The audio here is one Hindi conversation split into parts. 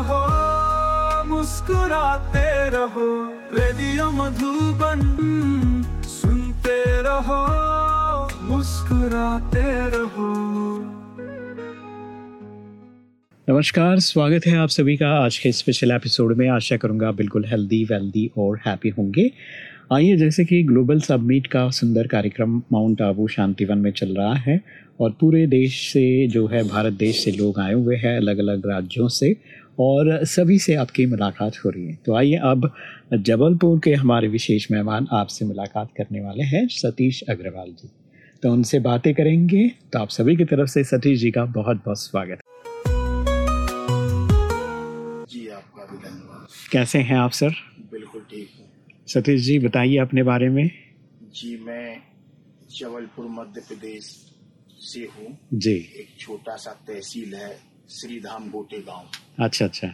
रहो, मुस्कुराते रहो, रेडियो मधुबन सुनते रहो, मुस्कुराते रहो। नमस्कार, स्वागत है आप सभी का आज के स्पेशल एपिसोड में। आशा करूँगा बिल्कुल हेल्दी वेल्दी और हैप्पी होंगे। आइए, जैसे कि ग्लोबल सबमिट का सुंदर कार्यक्रम माउंट आबू शांतिवन में चल रहा है और पूरे देश से जो है, भारत देश से लोग आए हुए हैं अलग अलग राज्यों से। और सभी से आपकी मुलाकात हो रही है। तो आइए अब जबलपुर के हमारे विशेष मेहमान आपसे मुलाकात करने वाले हैं सतीश अग्रवाल जी। तो उनसे बातें करेंगे तो आप सभी की तरफ़ से सतीश जी का बहुत बहुत स्वागत। जी आपका भी धन्यवाद। कैसे हैं आप सर? बिल्कुल ठीक हूँ। सतीश जी बताइए अपने बारे में। जी मैं जबलपुर मध्य प्रदेश से हूँ। जी। एक छोटा सा तहसील है श्रीधाम गोटे गाँव। अच्छा अच्छा।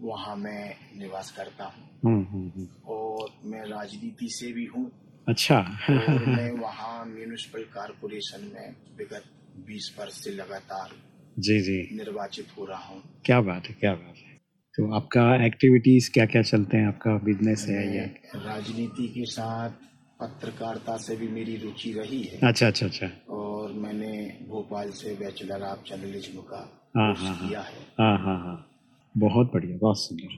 वहाँ मैं निवास करता हूँ। हम्म हम्म हम्म। और मैं राजनीति से भी हूँ। अच्छा। और मैं वहाँ म्यूनिसिपल कारपोरेशन में विगत 20 वर्ष से लगातार जी जी। निर्वाचित हो रहा हूँ। क्या बात है क्या बात है। तो आपका एक्टिविटीज़ क्या क्या चलते हैं? आपका बिज़नेस है या राजनीति के साथ पत्रकारिता से भी मेरी रुचि रही है। अच्छा अच्छा अच्छा। और मैंने भोपाल से बैचलर ऑफ़ जर्नलिज्म का हाँ, हाँ, हाँ। है। हाँ हाँ बहुत बढ़िया बहुत सुंदर।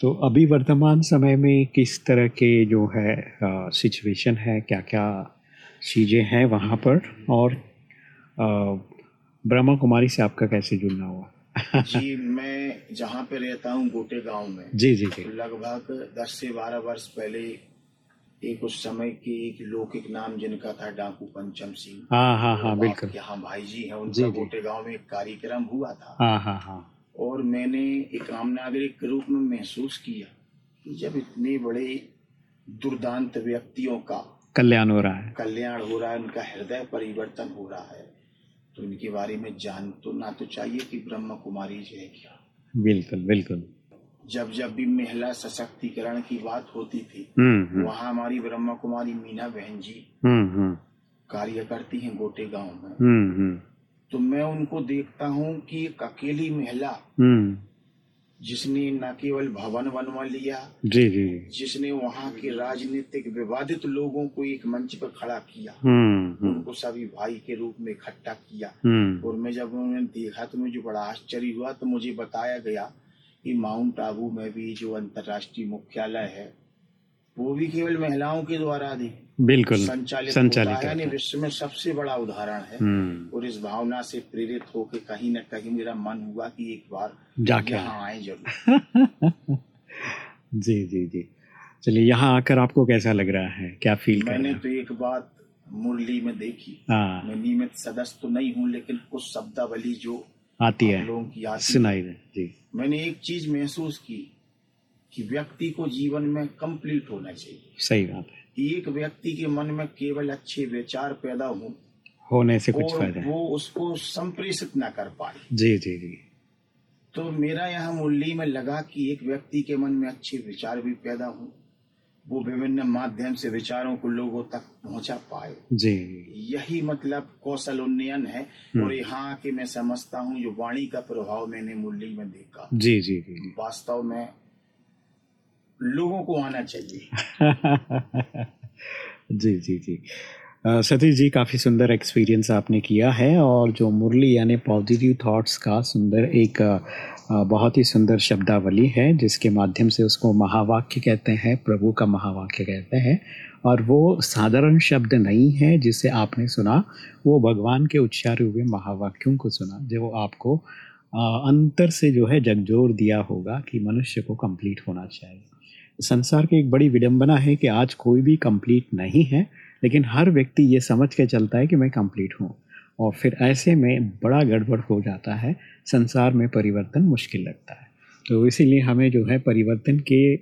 तो अभी वर्तमान समय में किस तरह के जो है सिचुएशन है क्या क्या चीज़ें हैं वहाँ पर? और ब्रह्मा कुमारी से आपका कैसे जुड़ना हुआ? जी मैं जहाँ पे रहता हूँ गोटे गाँव में। जी जी जी। लगभग 10 से 12 वर्ष पहले एक उस समय के एक लौकिक नाम जिनका था डाकू पंचम सिंह। हाँ हाँ हाँ बिल्कुल। यहाँ भाई जी है उनका। गोटे गाँव में एक कार्यक्रम हुआ था। हाँ हाँ हाँ। और मैंने एक आम नागरिक के रूप में महसूस किया कि जब इतने बड़े दुर्दांत व्यक्तियों का कल्याण हो रहा है। कल्याण हो रहा है उनका हृदय परिवर्तन हो रहा है तो इनके बारे में जान तो ना तो चाहिए कि ब्रह्म कुमारी जी है क्या। बिल्कुल बिल्कुल। जब जब भी महिला सशक्तिकरण की बात होती थी हम्म हम्म। वहाँ हमारी ब्रह्म कुमारी मीना बहन जी हम्म कार्य करती हैं गोटे गाँव में। तो मैं उनको देखता हूँ कि एक अकेली महिला जिसने न केवल भवन बनवा लिया जी जी जिसने वहाँ के राजनीतिक विवादित लोगों को एक मंच पर खड़ा किया उनको सभी भाई के रूप में इकट्ठा किया। और मैं जब उन्होंने देखा तो मुझे बड़ा आश्चर्य हुआ तो मुझे बताया गया कि माउंट आबू में भी जो अंतर्राष्ट्रीय मुख्यालय है वो भी केवल महिलाओं के द्वारा दी बिल्कुल संचालित संचालित यानी विश्व में सबसे बड़ा उदाहरण है। हम्म। और इस भावना से प्रेरित होकर कहीं न कहीं मेरा मन हुआ कि एक बार जाके यहाँ आए। ज़रूर। जी जी जी। चलिए यहाँ आकर आपको कैसा लग रहा है? क्या फील मैंने रहे हैं? तो एक बात मुरली में देखी। हाँ। मैं नियमित सदस्य तो नहीं हूँ लेकिन कुछ शब्दावली जो आती है। लोगों की आती सुनाई दे जी। मैंने एक चीज़ महसूस की कि व्यक्ति को जीवन में कंप्लीट होना चाहिए। सही बात है। एक व्यक्ति के मन में केवल अच्छे विचार पैदा हो होने से कुछ फ़ायदा है। वो उसको संप्रेषित न कर पाए। जी जी जी। तो मेरा यहाँ मुरली में लगा कि एक व्यक्ति के मन में अच्छे विचार भी पैदा हो वो विभिन्न माध्यम से विचारों को लोगों तक पहुँचा पाए। जी। यही मतलब कौशल उन्नयन है हम्म। और यहाँ के मैं समझता हूँ जो वाणी का प्रभाव मैंने मुरली में देखा। जी जी जी। वास्तव में लोगों को आना चाहिए। जी जी जी। सतीश जी, काफ़ी सुंदर एक्सपीरियंस आपने किया है और जो मुरली यानी पॉजिटिव थॉट्स का सुंदर एक बहुत ही सुंदर शब्दावली है, जिसके माध्यम से उसको महावाक्य कहते हैं, प्रभु का महावाक्य कहते हैं। और वो साधारण शब्द नहीं है जिसे आपने सुना, वो भगवान के उच्चारे हुए महावाक्यों को सुना, जो आपको अंतर से जो है जगजोर दिया होगा कि मनुष्य को कंप्लीट होना चाहिए। संसार की एक बड़ी विडंबना है कि आज कोई भी कंप्लीट नहीं है लेकिन हर व्यक्ति ये समझ के चलता है कि मैं कंप्लीट हूँ। और फिर ऐसे में बड़ा गड़बड़ हो जाता है, संसार में परिवर्तन मुश्किल लगता है। तो इसीलिए हमें जो है परिवर्तन के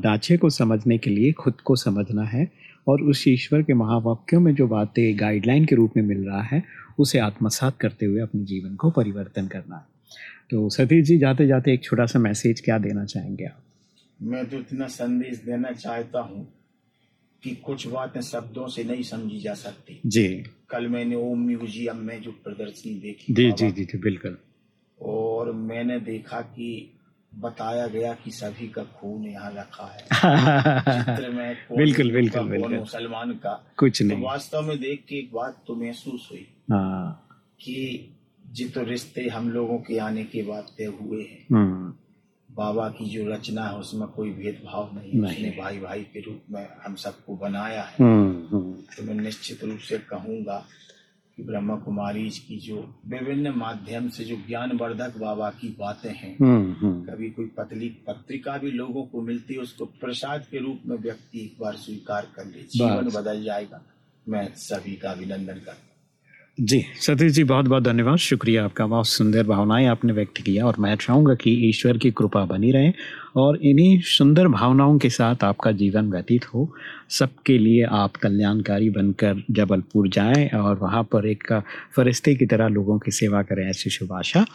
ढांचे को समझने के लिए, खुद को समझना है और उस ईश्वर के महावाक्यों में जो बातें गाइडलाइन के रूप में मिल रहा है, उसे आत्मसात करते हुए अपने जीवन को परिवर्तन करना है। तो सतीश जी, जाते जाते एक छोटा सा मैसेज क्या देना चाहेंगे आप? मैं तो इतना संदेश देना चाहता हूँ। कि कुछ बातें शब्दों से नहीं समझी जा सकती। जी। कल मैंने ओम म्यूज़ियम में जो प्रदर्शनी देखी जी जी जी जी बिल्कुल। और मैंने देखा कि बताया गया कि सभी का खून यहाँ रखा है। चित्र में बिल्कुल बिल्कुल बिल्कुल। मुसलमान का। कुछ नहीं तो नहीं। वास्तव में देख के एक बात तो महसूस हुई हाँ। कि जित रिश्ते हम लोगों के आने के बाद तय हुए हैं। हम्म, बाबा की जो रचना है उसमें कोई भेदभाव नहीं। उसने भाई भाई के रूप में हम सबको बनाया है। हम्म, हम्म, तो मैं निश्चित रूप से कहूँगा कि ब्रह्मा कुमारी की जो विभिन्न माध्यम से जो ज्ञानवर्धक बाबा की बातें हैं हम्म, कभी कोई पतली पत्रिका भी लोगों को मिलती है उसको प्रसाद के रूप में व्यक्ति एक बार स्वीकार कर ले। जीवन बदल जाएगा। मैं सभी का अभिनंदन करता हूँ। जी, सतीश जी बहुत बहुत धन्यवाद। शुक्रिया आपका। बहुत सुंदर भावनाएँ आपने व्यक्त किया और मैं चाहूँगा कि ईश्वर की कृपा बनी रहे। और इन्हीं सुंदर भावनाओं के साथ आपका जीवन व्यतीत हो। सबके लिए आप कल्याणकारी बनकर जबलपुर जाएँ और वहाँ पर एक फरिश्ते की तरह लोगों की सेवा करें ऐसी शुभ आशा।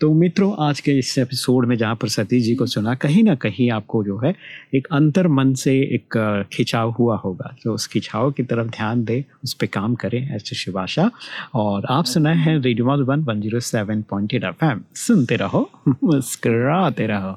तो मित्रों, आज के इस एपिसोड में जहाँ पर सतीश जी को सुना, कहीं ना कहीं आपको जो है एक अंतर मन से एक खिंचाव हुआ होगा। तो उस खिंचाव की तरफ़ ध्यान दें, उस पर काम करें ऐसी शुभ आशा। और आप सुनाए हैं radio one one zero seven point F M. सुनते रहो, मुस्कराते रहो।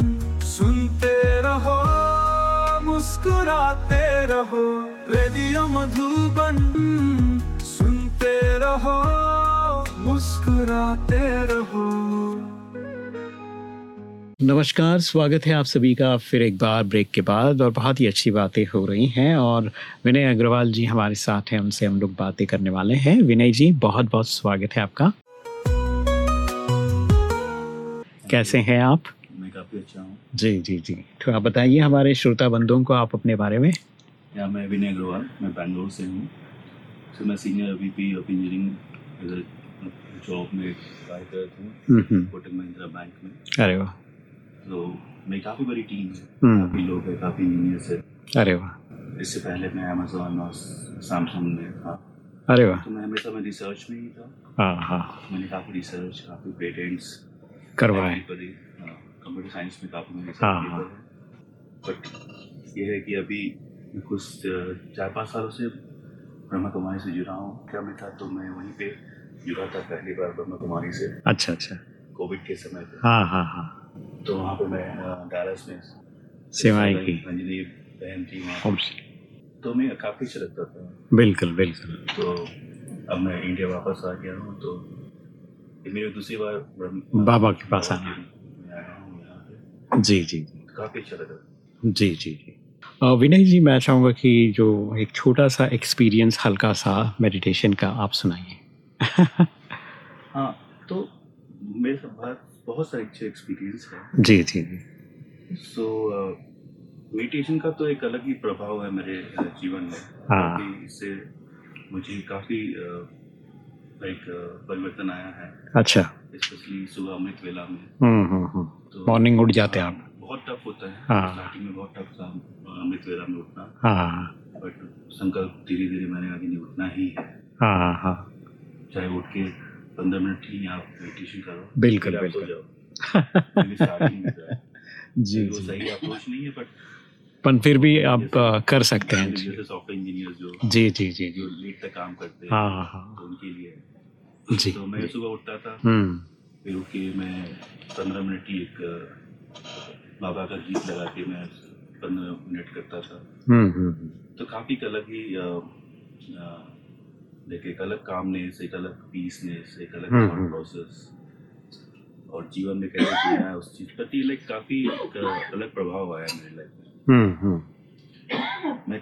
सुनते रहो, मुस्कुराते रहो, रेडियो मधुबन सुनते रहो, मुस्कुराते रहो। नमस्कार, स्वागत है आप सभी का फिर एक बार ब्रेक के बाद और बहुत ही अच्छी बातें हो रही हैं और विनय अग्रवाल जी हमारे साथ हैं, उनसे हम लोग बातें करने वाले हैं। विनय जी बहुत बहुत स्वागत है आपका। कैसे हैं आप? काफ़ी अच्छा हूँ। जी जी जी। तो आप बताइए हमारे श्रोता बंधुओं को आप अपने बारे में। या मैं विनय अग्रवाल मैं बैंगलोर से हूँ। तो मैं senior VP of engineering job में कार्यरत हूँ। कोटक महिंद्रा बैंक में। अरे वाह। तो मेरी काफ़ी बड़ी टीम है। हम्म। काफ़ी लोग हैं काफ़ी इंजीनियर्स है। अरे वाह। इससे पहले मैं अमेजोन और सैमसंग में था। अरे वाह। तो मैं हमेशा मैं रिसर्च में ही था। हाँ हाँ। मैंने काफ़ी रिसर्च काफ़ी पेटेंट्स करवाए। कंप्यूटर साइंस में काफ़ी मैंने। किया है बट ये है कि अभी मैं कुछ चार पाँच सालों से ब्रह्मा कुमारी से जुड़ा हूँ। क्या मैं था तो मैं वहीं पे जुड़ा था पहली बार ब्रह्मा कुमारी से। अच्छा अच्छा। कोविड के समय पे। हाँ हाँ हाँ। तो वहाँ पे मैं डायरस में सेवाएँ की। अंजलि बहन थी वहाँ। तो मैं काफ़ी अच्छा लगता था। बिल्कुल बिल्कुल। तो अब मैं इंडिया वापस आ गया हूँ तो मेरी दूसरी बार बाबा के पास आना। जी जी काफ़ी अच्छा लगा। जी जी जी। विनय जी मैं चाहूँगा कि जो एक छोटा सा एक्सपीरियंस हल्का सा मेडिटेशन का आप सुनाइए। हाँ तो मेरे बहुत बहुत सारे अच्छे एक्सपीरियंस है। जी जी जी। सो मेडिटेशन का तो एक अलग ही प्रभाव है मेरे जीवन में। हाँ। इससे मुझे काफ़ी लाइक परिवर्तन आया है। अच्छा। स्पेशली सुबह अमृत वेला में। हम्म हम्म हम्म। तो मॉर्निंग उठ जाते हैं हाँ, आप बहुत टफ होता है। हाँ। स्टार्टिंग में बहुत टफ था अमृत वेला में उठना। हाँ। बट संकल्प धीरे धीरे मैंने आगे नहीं उठना ही है। हाँ हाँ हाँ। चाहे उठ के पंद्रह मिनट ही आप मेडिटेशन करो बिल्कुल, बिल्कुल। जी जी। सही अप्रोच नहीं है बट पर फिर भी आप कर सकते हैं। जी जो जी जी जी। जो लेट तक काम करते हैं हाँ हाँ हाँ। तो उनके लिए जी। तो मैं सुबह उठता था। हम्म। फिर उठ के मैं पंद्रह मिनट ही एक बाबा का गीत लगा के मैं पंद्रह मिनट करता था। हम्म हम्म तो काफ़ी अलग ही लाइक एक अलग कामनेस एक अलग पीसनेस एक अलग थॉट। प्रोसेस और जीवन में कैसे जीना है उस चीज़ प्रति लाइक काफ़ी एक अलग प्रभाव आया मेरी लाइफ में। मैं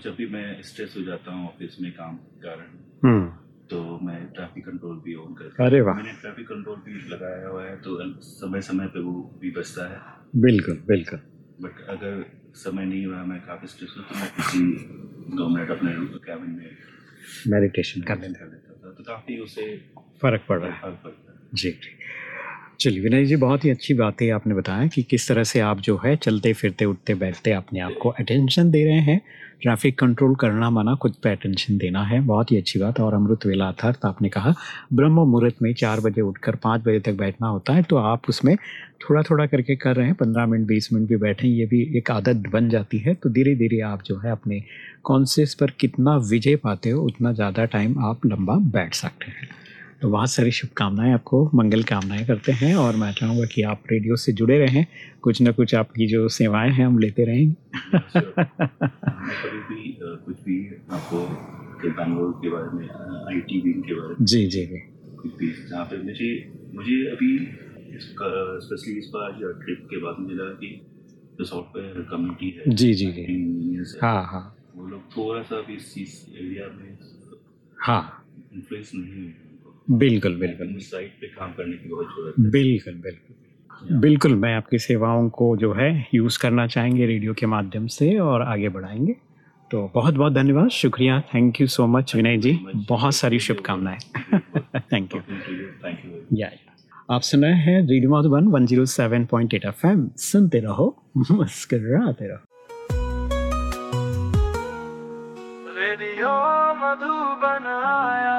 जब भी मैं स्ट्रेस हो जाता हूँ ऑफ़िस में काम के कारण ट्रैफ़िक कंट्रोल भी ऑन कर अरे वाह। मैंने ट्रैफ़िक कंट्रोल भी लगाया हुआ है तो समय समय पे वो भी बचता है। बिल्कुल बिल्कुल। बट अगर समय नहीं हुआ मैं काफ़ी स्ट्रेस हूँ तो मैं किसी दो मिनट अपने कैबिन में मेडिटेशन कर लेता तो काफ़ी उसे फ़र्क पड़ रहा है। है। जी जी। चलिए विनय जी, बहुत ही अच्छी बात है आपने बताया कि किस तरह से आप जो है चलते फिरते, उठते बैठते अपने आप को अटेंशन दे रहे हैं। ट्रैफ़िक कंट्रोल करना माना खुद पे अटेंशन देना है। बहुत ही अच्छी बात और अमृत वेला अर्थात आपने कहा, ब्रह्म मुहूर्त में चार बजे उठकर पाँच बजे तक बैठना होता है तो आप उसमें थोड़ा थोड़ा करके कर रहे हैं, पंद्रह मिनट, बीस मिनट भी बैठें, ये भी एक आदत बन जाती है। तो धीरे धीरे आप जो है अपने कॉन्शियस पर कितना विजय पाते हो, उतना ज़्यादा टाइम आप लंबा बैठ सकते हैं। तो बहुत सारी शुभकामनाएँ आपको मंगल कामनाएँ करते हैं और मैं चाहूँगा कि आप रेडियो से जुड़े रहें। कुछ ना कुछ आपकी जो सेवाएँ हैं हम लेते रहेंगे कुछ भी आपको बैंगलोर के बारे में आईटी विंग के बारे में जी जी जी। कुछ भी जहाँ पे मुझे मुझे अभी स्पेशली इस बार ट्रिप के बाद मुझे लगा कि जो सॉफ्टवेयर कम्युनिटी है जी, जी, जी। हाँ हाँ वो लोग थोड़ा सा भी इस चीज़ एरिया में हाँ। इन्फ्लुएंस नहीं उनको बिल्कुल बिल्कुल। साइड पे काम करने की बहुत ज़रूरत है। बिल्कुल बिल्कुल। बिल्कुल मैं आपकी सेवाओं को जो है यूज़ करना चाहेंगे रेडियो के माध्यम से और आगे बढ़ाएँगे। तो बहुत बहुत धन्यवाद शुक्रिया। Thank you so much Vinay ji. बहुत सारी शुभकामनाएँ। थैंक यू थैंक यू या आप सुन रहे हैं रेडियो मधुबन 107.8 एफएम सुनते रहो मुस्कुराते रहो। रेडियो मधुबन आया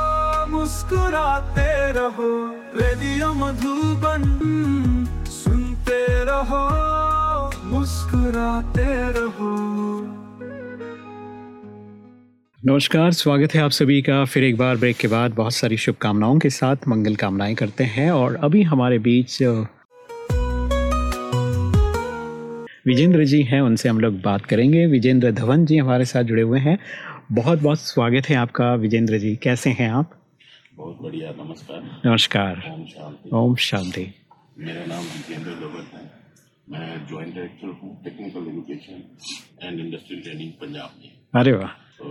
मुस्कुराते रहो, रेडियो मधुबन, सुनते रहो, मुस्कुराते रहो। नमस्कार, स्वागत है आप सभी का फिर एक बार ब्रेक के बाद। बहुत सारी शुभकामनाओं के साथ मंगल कामनाएँ करते हैं और अभी हमारे बीच विजेंद्र जी हैं, उनसे हम लोग बात करेंगे। विजेंद्र धवन जी हमारे साथ जुड़े हुए हैं। बहुत बहुत स्वागत है आपका, विजेंद्र जी। कैसे हैं आप? बहुत बढ़िया नमस्कार। नमस्कार। ओम शांति। ओम शांति। मेरा नाम जितेंद्र लोगत है। मैं जॉइंट डायरेक्टर हूँ technical education and industrial training Punjab में। अरे वाह। तो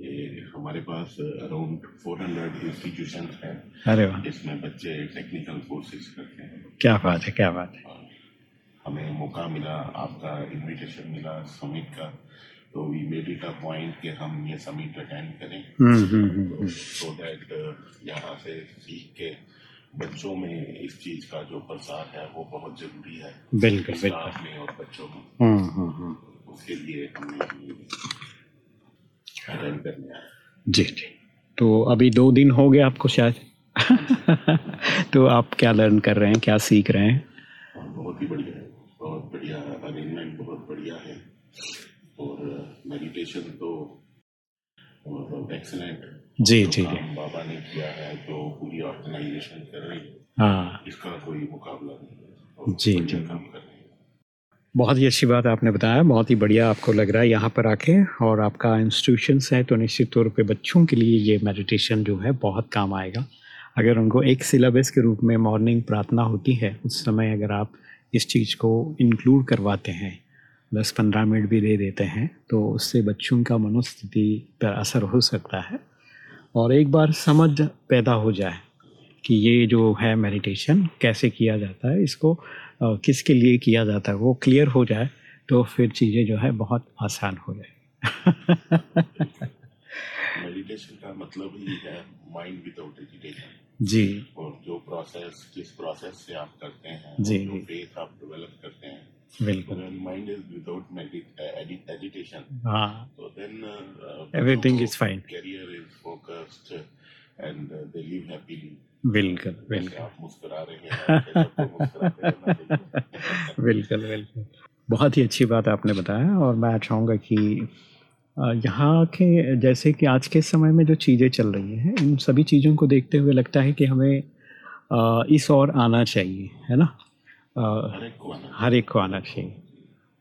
ये हमारे पास अराउंड 400 इंस्टीट्यूशन हैं। अरे वाह। जिसमें बच्चे टेक्निकल कोर्सेज करते हैं। क्या बात है क्या बात है। हमें मौका मिला आपका इनविटेशन मिला समिट का। तो we made it a point कि हम ये समिट अटेंड करें। हम्म हम्म हम्म सो दैट यहाँ से सीख के बच्चों में इस चीज़ का जो प्रसार है वो बहुत ज़रूरी है। बिल्कुल बिल्कुल। में और बच्चों में। हम्म हम्म हम्म। उसके लिए हमने अटेंड करने आए जी जी। तो अभी दो दिन हो गए आपको शायद। तो आप क्या लर्न कर रहे हैं क्या सीख रहे हैं? बहुत ही बढ़िया बहुत बढ़िया अरेंजमेंट बहुत बढ़िया है। और मेडिटेशन तो एक्सलेंट जी जी जी। बाबा ने किया है जो पूरी ऑर्गेनाइजेशन कर रही है। हाँ। इसका कोई मुकाबला नहीं है। जी, जी। काम कर रहे हैं। बहुत ही अच्छी बात आपने बताया बहुत ही बढ़िया आपको लग रहा है यहाँ पर आके। और आपका इंस्टीट्यूशंस है तो निश्चित तौर पे बच्चों के लिए ये मेडिटेशन जो है बहुत काम आएगा। अगर उनको एक सिलेबस के रूप में मॉर्निंग प्रार्थना होती है उस समय अगर आप इस चीज़ को इंक्लूड करवाते हैं दस पंद्रह मिनट भी दे देते हैं तो उससे बच्चों का मनोस्थिति पर असर हो सकता है। और एक बार समझ पैदा हो जाए कि ये जो है मेडिटेशन कैसे किया जाता है इसको किसके लिए किया जाता है वो क्लियर हो जाए तो फिर चीज़ें जो है बहुत आसान हो जाए। मेडिटेशन का मतलब ही है माइंड विदाउट एजुटेशन जी। और जो प्रोसेस जिस प्रोसेस से आप करते हैं जी, जो फेथ आप डेवलप करते बिल्कुल। माइंड इज़ विदाउट हाँ। So then uh, Everything is fine. Career is focused. And they live happily बिल्कुल बिल्कुल। आप मुस्कुरा रहे हैं चाहिए बिल्कुल। बिल्कुल बहुत ही अच्छी बात आपने बताया और मैं चाहूँगा कि यहाँ के जैसे कि आज के समय में जो चीज़ें चल रही हैं इन सभी चीज़ों को देखते हुए लगता है कि हमें इस और आना चाहिए है ना? हर एक को आना चाहिए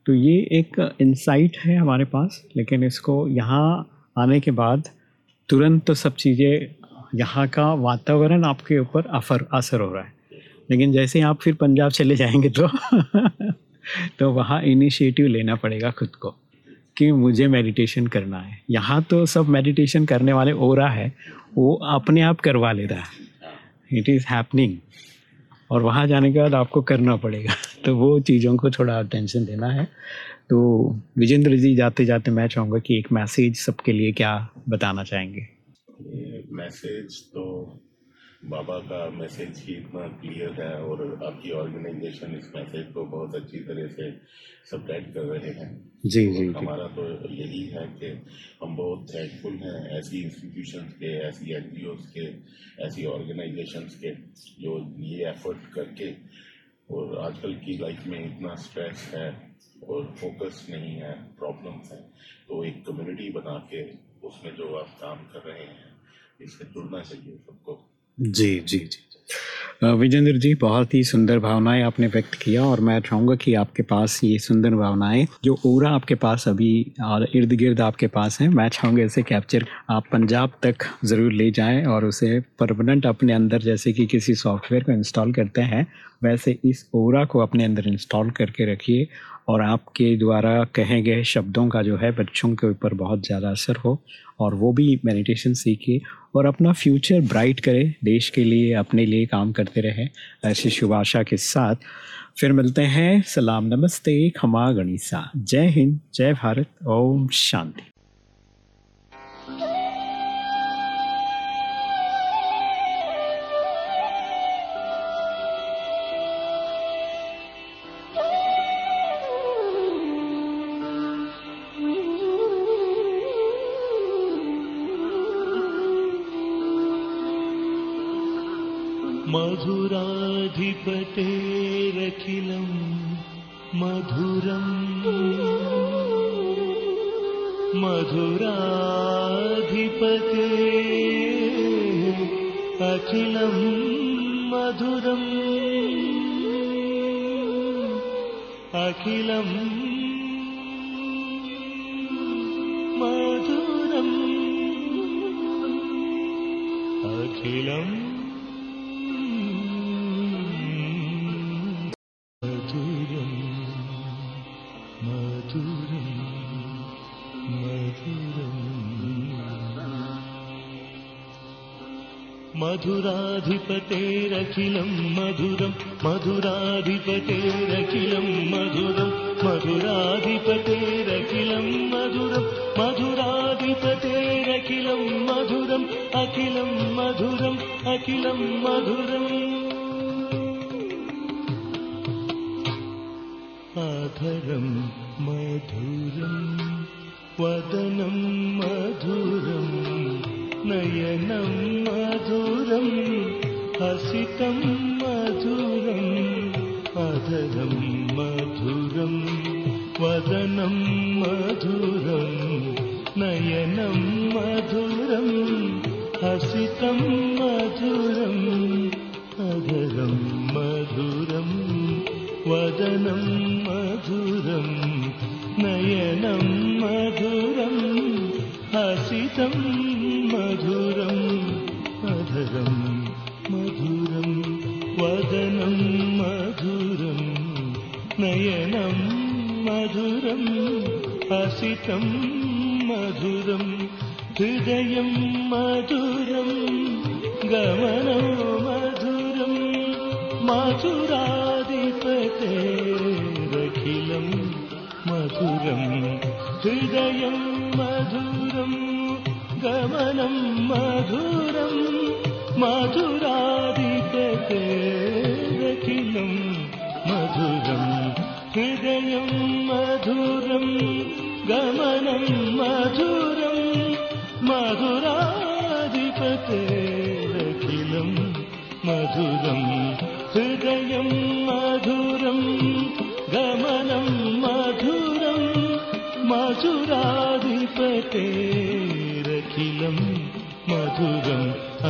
तो ये एक इंसाइट है हमारे पास लेकिन इसको यहाँ आने के बाद तुरंत तो सब चीज़ें यहाँ का वातावरण आपके ऊपर असर असर हो रहा है। लेकिन जैसे ही आप फिर पंजाब चले जाएँगे तो तो वहाँ इनिशिएटिव लेना पड़ेगा खुद को कि मुझे मेडिटेशन करना है। यहाँ तो सब मेडिटेशन करने वाले ओरा है वो अपने आप करवा ले रहा है। इट इज़ हैपनिंग और वहाँ जाने के बाद आपको करना पड़ेगा। तो वो चीज़ों को थोड़ा अटेंशन देना है। तो विजेंद्र जी जाते जाते मैं चाहूँगा कि एक मैसेज सबके लिए क्या बताना चाहेंगे? मैसेज तो बाबा का मैसेज ही इतना क्लियर है और आपकी ऑर्गेनाइजेशन इस मैसेज को बहुत अच्छी तरह से स्प्रेड कर रहे हैं। जी जी हमारा तो यही है कि हम बहुत थैंकफुल हैं ऐसी इंस्टीट्यूशंस के ऐसी एन के ऐसी ऑर्गेनाइजेशंस के जो ये एफर्ट करके और आजकल की लाइफ में इतना स्ट्रेस है और फोकस नहीं है प्रॉब्लम्स हैं। तो एक कम्युनिटी बना के उसमें जो आप काम कर रहे हैं इससे जुड़ना चाहिए सबको। जी जी जी विजेंद्र जी, बहुत ही सुंदर भावनाएँ आपने व्यक्त किया और मैं चाहूँगा कि आपके पास ये सुंदर भावनाएँ, जो ओरा आपके पास अभी और इर्द गिर्द आपके पास हैं, मैं चाहूँगा इसे कैप्चर आप पंजाब तक ज़रूर ले जाएँ और उसे परमानेंट अपने अंदर, जैसे कि किसी सॉफ्टवेयर को इंस्टॉल करते हैं, वैसे इस ओरा को अपने अंदर इंस्टॉल करके रखिए और आपके द्वारा कहे गए शब्दों का जो है, बच्चों के ऊपर बहुत ज़्यादा असर हो और वो भी मेडिटेशन सीखे और अपना फ्यूचर ब्राइट करे, देश के लिए, अपने लिए काम करते रहे। ऐसी शुभ आशा के साथ फिर मिलते हैं। सलाम, नमस्ते, खमा गणिसा। जय हिंद, जय भारत, ओम शांति। मधुराधिपतेरखिलं मधुरम् मधुराधिपते अखिलं मधुरम् अखिलं मधुरम् अखिलम् मधुराधिपतेरखिलं मधुरं मधुराधिपतेरखिलं मधुरं मधुराधिपतेरखिलं मधुरं मधुराधिपतेरखिलं मधुरम् अखिलं मधुरम् अखिलं मधुरम् आधरं मधुरं वदनं मधुरं नयनं मधुरं हसितं मधुरम् अधरं मधुरं वदनं मधुरं नयनं मधुरं हसितं मधुरम् अधरं मधुरम् वदनं मधुरं नयनं मधुरं हसितं मधुरम् अधरं मधुरं वदनं मधुरं नयनं मधुरं हसितं मधुरं हृदयं मधुरं गमनो मधुरं मधुराधिपतेरखिलं मधुरं हृदयं मधुरं गमनं मधुरं मधुराधिपतेरखिलं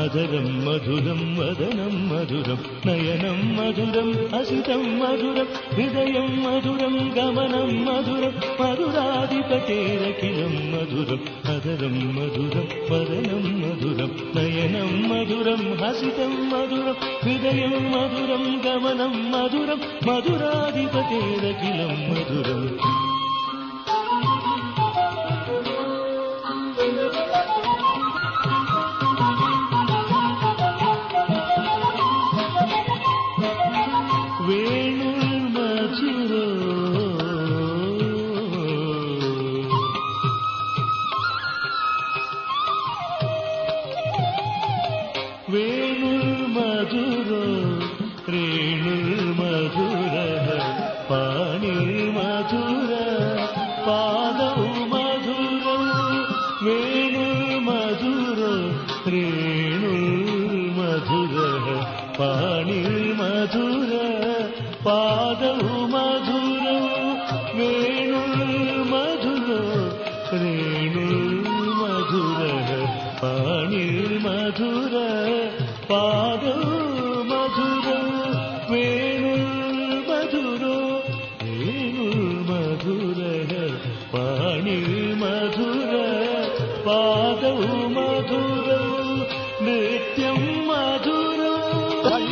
മധുരം മധുരം വദനം മധുരം നയനം മധുരം അസിതം മധുരം ഹൃദയം മധുരം ഗമനം മധുരം മധുരാധിപതേരഖിലം മധുരം മധുരം മധുരം വദനം മധുരം നയനം മധുരം ഹസിതം മധുരം ഹൃദയം മധുരം ഗമനം മധുരം മധുരാധിപതേരഖിലം മധുരം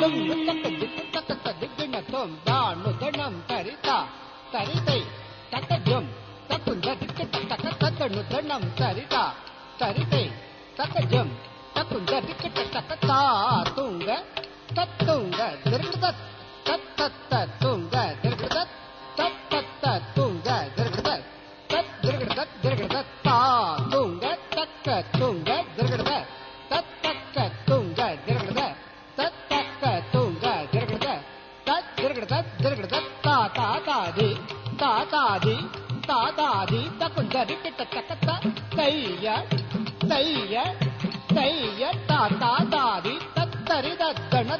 தானும் உள்ளத்தை திட்டத்த திகிணத்தும் தானுதனம் தரிதா தரிதை தத்தஜம் தத்துந்த திக்கத்தக்க தத்தனுதனம் தரிதா தரிதை தத்தஜம் தத்துந்த திக்கத்தக்க தாத்துங்க தத்துங்க திருத்தத்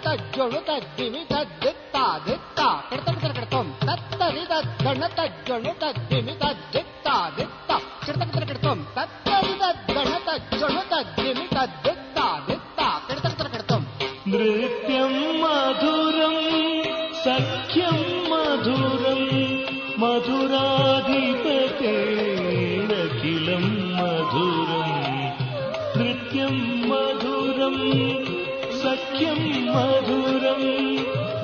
ತಜ್ಜೊಳು ತಜ್ಜಿಮಿ ತಜ್ಜಿತ್ತ ದಿತ್ತ ಕಡತಂ ಕರ ಕಡತಂ ತತ್ತರಿ ತಜ್ಜಣ ತಜ್ಜೊಳು ತಜ್ಜಿಮಿ ತಜ್ಜಿತ್ತ ದಿತ್ತ ಕಡತಂ ಕರ ಕಡತಂ ತತ್ತರಿ ತಜ್ಜಣ ತಜ್ಜೊಳು ತಜ್ಜಿಮಿ ತಜ್ಜಿತ್ತ ದಿತ್ತ ಕಡತಂ ಕರ ಕಡತಂ ನೃತ್ಯಂ ಮಧುರಂ ಸಖ್ಯಂ మధురం మధురాధిపతేనఖిలం మధురం నృత్యం మధురం ख्यं मधुरम्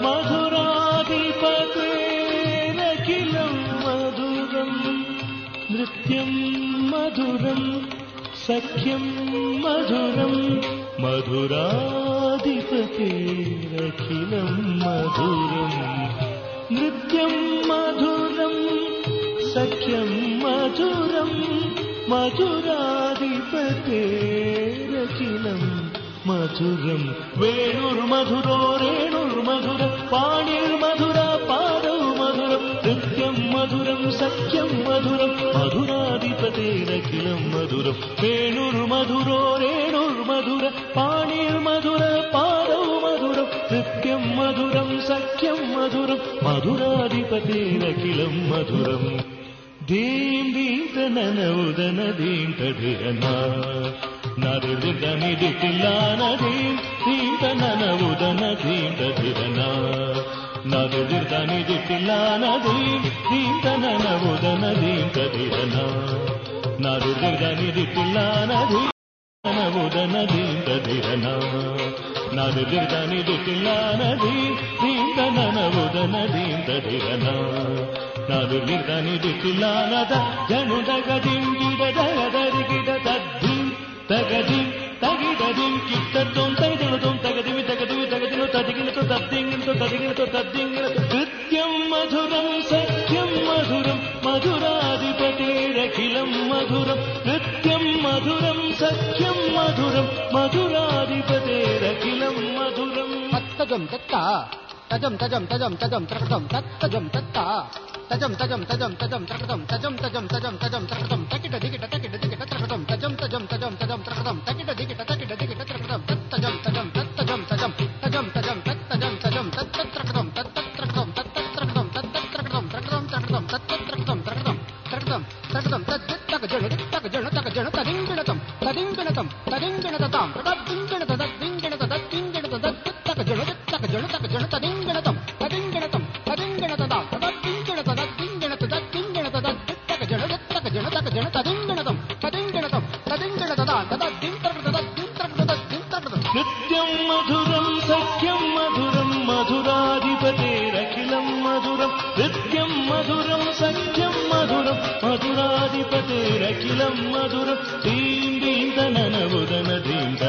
मधुराधिपतेन मधुराधिपतेनखिलम् मधुरम् नृत्यम् मधुरम् सख्यम् मधुरम् मधुराधिपतेरखिलम् मधुरम् नृत्यम् मधुरम् सख्यम् मधुरम् मधुराधिपते మధురం. వేణుర్ మధురో రేణుర్ మధుర పాణిర్ మధుర పాదౌ మధురం నృత్యం మధురం సత్యం మధురం మధురాధిపతేనఖిలం మధురం. వేణుర్ మధురో రేణుర్ మధుర పాణిర్ మధుర పాదౌ మధురం నృత్యం మధురం సఖ్యం మధురం మధురాధిపతేనఖిలం మధురం. దీం దీంత నన ఉదన దీంత நறுதிர்தமிதில்லானதீம் தீந்த நனவுதன தீந்த திறனா நறுதிர்தமிதில்லானதீம் தீந்த நனவுதன தீந்த திறனா நறுதிர்தமிதில்லானதீம் நனவுதன தீந்த திறனா நறுதிர்தமிதில்லானதீ தீந்த நனவுதன தீந்த திறனா నదులిదని దిక్కులానద జనుడగ దింగిడ దగదరిగిడ తద్ది తగదిం తగిదదిం కిట్టటం తగిదనటం తగదిమి తగదిమి తగదిను తదిగిలతో తద్దింగిలతో తదిగిలతో తద్దింగిలతో కృత్యం మధురం సత్యం మధురం మధురాధిపతిరఖిలం మధురం. కృత్యం మధురం సత్యం మధురం మధురాధిపతిరఖిలం మధురం. భక్తగం దత్త తజం తజం తజం తజం త్రకటం తత్ తజం తత్త తజం తజం తజం తజం త్రకటం తజం తజం తజం తజం త్రకటం తకిట దిగిట తకిట దిగిట త్రకటం తజం తజం తజం తజం త్రకటం తకిట దిగిట తకిట దిగిట త్రకటం తత్ తజం తజం తత్ తజం తజం తజం తజం తత్ తజం తజం తత్ తత్ త్రకటం తత్ తత్ త్రకటం తత్ తత్ త్రకటం తత్ తత్ త్రకటం త్రకటం త్రకటం తత్ త్రకటం త్రకటం త్రకటం త్రకటం తత్ తక్ జణ తక్ జణ తక్ జణ తదింగణతం తదింగణతం తదింగణతతాం ప్రదబ్ మధురాధిపతిరఖిలం మధుర శ్రీం దీంత ననవుదన దీంత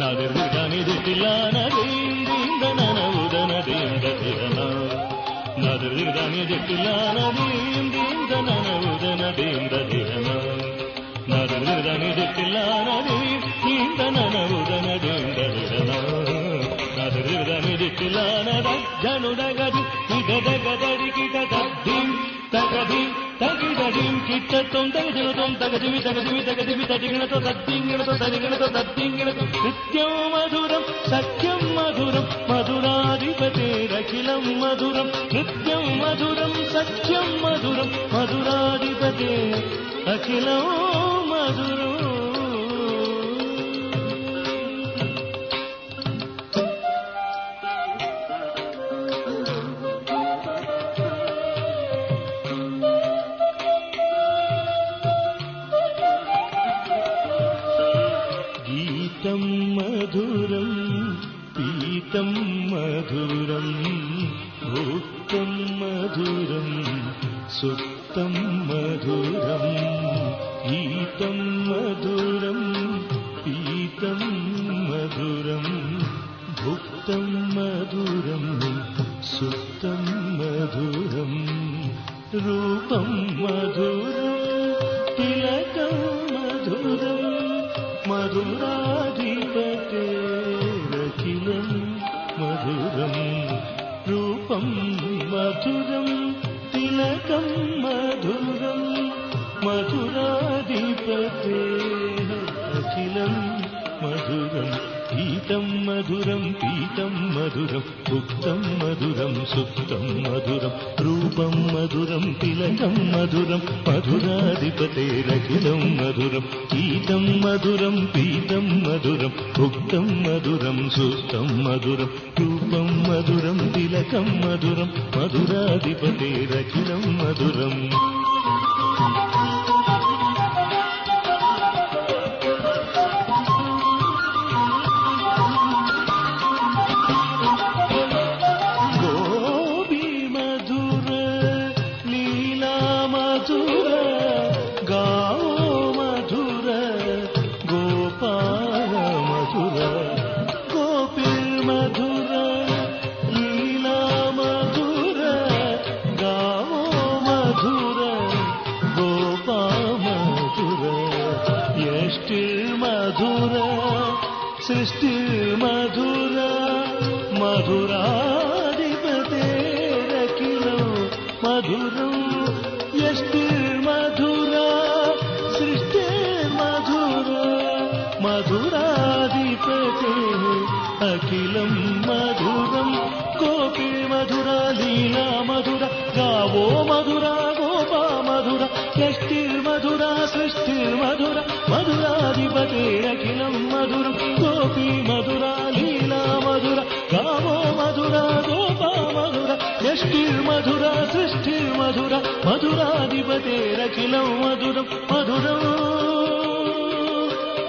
నదుర్గనిధి తిలాన దీం దీంత ననవుదన దీంత తిరణ నదుర్గనిధి తిలాన దీం దీంత ననవుదన దీంత తిరణ నదుర్గనిధి తిలాన దీం దీంత ననవుదన దీంత తిరణ నదుర్గనిధి తిలాన దజ్జనుడగదు నిగదగదడికి దద్దిం తగదిం తగిదడిం కిట్ట తొందగదిమతం తగదిమి తగదిమి తగదిమి తడిగిణతో తద్దింగిణతో తడిగిణతో తద్దింగిణతో నిత్యం మధురం సత్యం మధురం మధురాధిపతేరఖిలం మధురం. నిత్యం మధురం సత్యం మధురం మధురాధిపతే అఖిలం మధురం. గీతం మధురం పీతం మధురం గీతం మధురం పీతం మధురం భుక్తం మధురం సుప్తం మధురం రూపం మధురం తిలకం మధురం మధురాధిపతేరఖిలం మధురం మధురాధిపతే అఖిలం మధురం గోపి మధుర లీలా మధుర గావో మధుర గోపా మధుర యష్టిర్మధుర సృష్టిర్మధుర మధురాధిపతేరఖిలం మధురం గోపి మధుర లీలా మధుర గావో మధుర గోపా మధుర యష్టిర్మధుర సృష్టిర్మధుర మధురాధిపతేరఖిలం మధురం మధురం.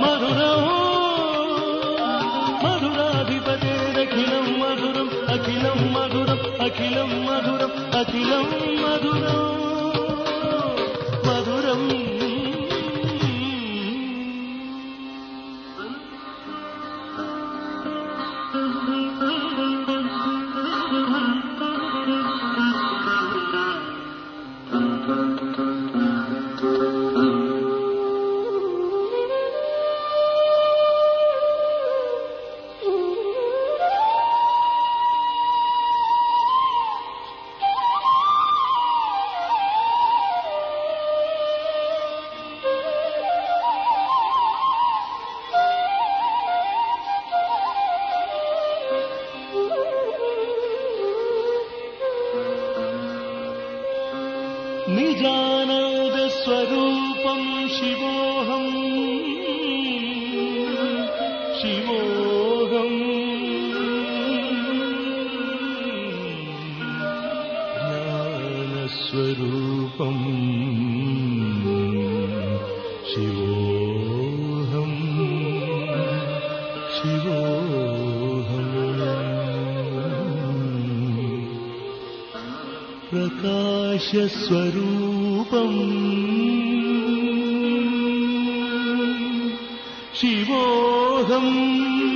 మధురం మధురాధిపతేరఖిలం మధురం అఖిలం మధురం అఖిలం మధురం అఖిలం మధురం. మధురం स्वरूपम्। शिवोऽहम्।